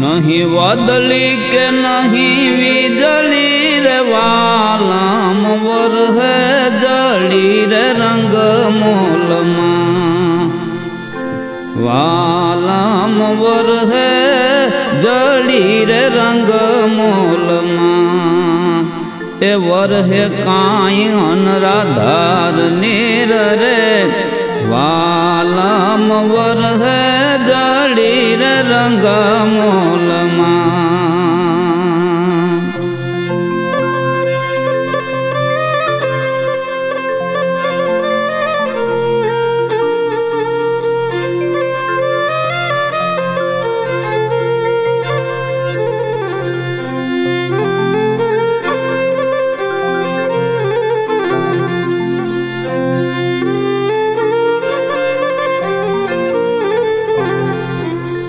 નહીં વદલી કે નહીં વીજળી રે વાલામ વરહે જળી રે રંગ મોલમાં વાલામ વરહે જળી રે રંગ મોલમાં એ વરહે કાંઈ અનરાધાર નીર રે વાલામ વરહે જળી રે રંગ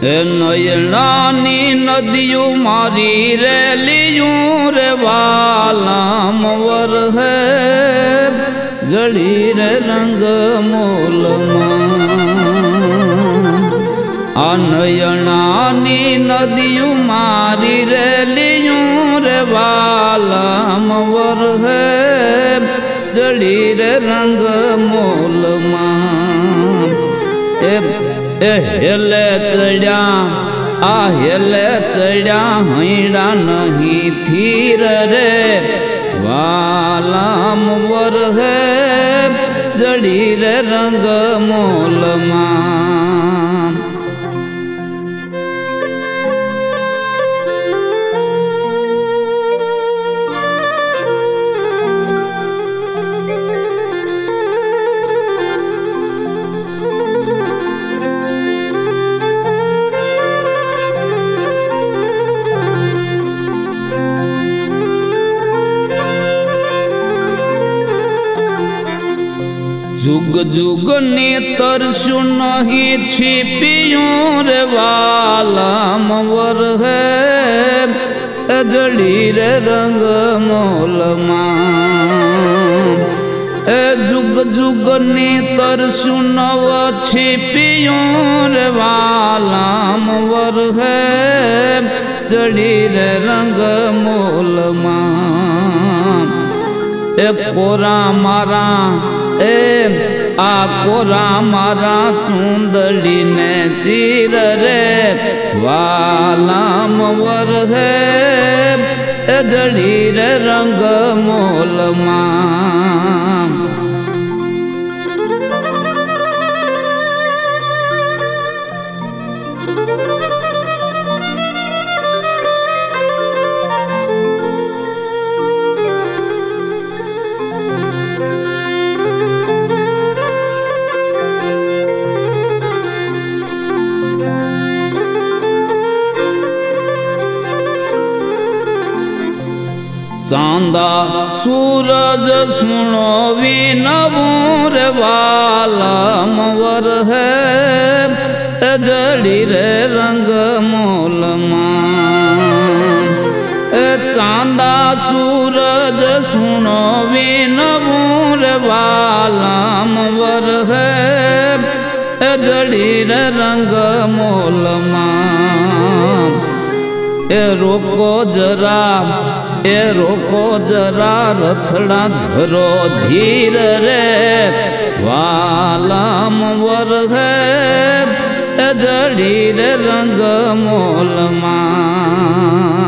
એ નયણાની નદીયું મારી રે લીયું રે વાલામ વર હે. જડી રે રંગ મોલમાં. આ નયનાની નદીયું મારી રે લીયું રે વાલામ વર હે. જડી રે રંગ મોલમાં. એ એ હેલે ચડ્યા, આ હેલે ચડ્યા હૈડા નહીં ધીર રે, વાલામ વર હે જડી રે રંગ મોલમાં. જુગ જુગ ને તરશું નહીં છીપિયું રે વાલામ વર હે. જડી રે રંગ મોલમાં એ જુગ જુગ ને તરશું નવ છીપિયું રે વાલામ વર હે. જડી રે રંગ મોલમાં એ પોરા મારા એ આ કોરા મારા ચૂંદડીને ચીર રે વાલામ વર હે જડી રે રંગ મોલમાં ચાંદા સૂરજ સુણો વિનવું રે વાલમ વર હે જડી રે રંગ મોલમાં. એ ચાંદા સૂરજ સુણો વિનવું રે વાલમ વર હે જડી રે રંગ મોલમાં. એ રોકો જરા એ રોકો જરા રથડા ધરો ધીર રે વાલામ વર હે જડી રે રંગ મોલમાં.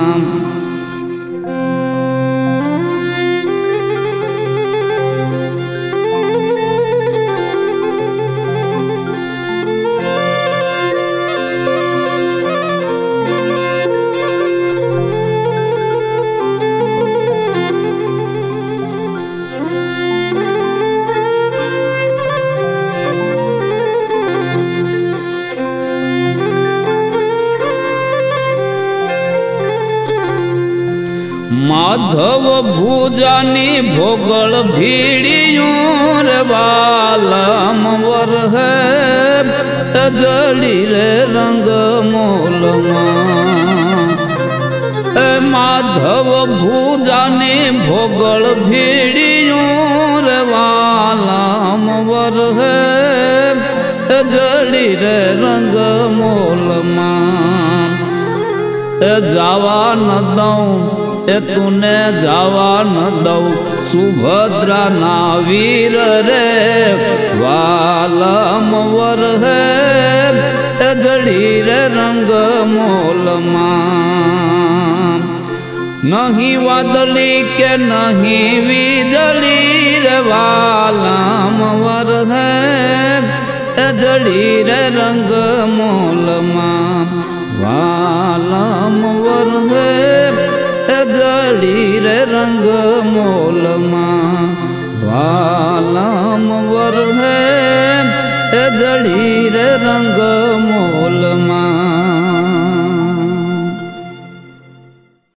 માધવ ભુજાની ભોગળ ભીડિયું રે બાલમ વર હે જડી રે રંગ મોલમાં. એ માધવ ભુજાની ભોગળ ભીડિયું રે વાલમ વર હે જડી રે રંગ મોલમાં. જાવા ન દઉં એ તુને જવા ન દઉં. સુભદ્રા ના વીર રે, વાલમ વર હે જડી રે રંગ મોલમાં નહીં વાદળી કે નહીં વીજળી રે, વાલમ વર હે જડી રે રંગ મોલમાં વાલમ વર હે એ જડી રે